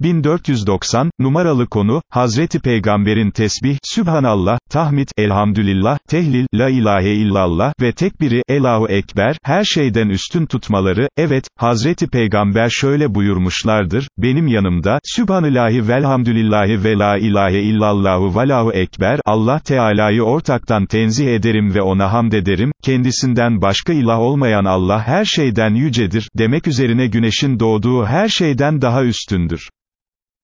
1490, numaralı konu, Hazreti Peygamberin tesbih, Sübhanallah, tahmid, elhamdülillah, tehlil, la ilahe illallah ve tekbiri, Elahu Ekber, her şeyden üstün tutmaları, evet, Hazreti Peygamber şöyle buyurmuşlardır, benim yanımda, Sübhanillahi velhamdülillahi ve la ilahe illallahu velahu Ekber, Allah Teala'yı ortaktan tenzih ederim ve ona hamd ederim, kendisinden başka ilah olmayan Allah her şeyden yücedir, demek üzerine güneşin doğduğu her şeyden daha üstündür.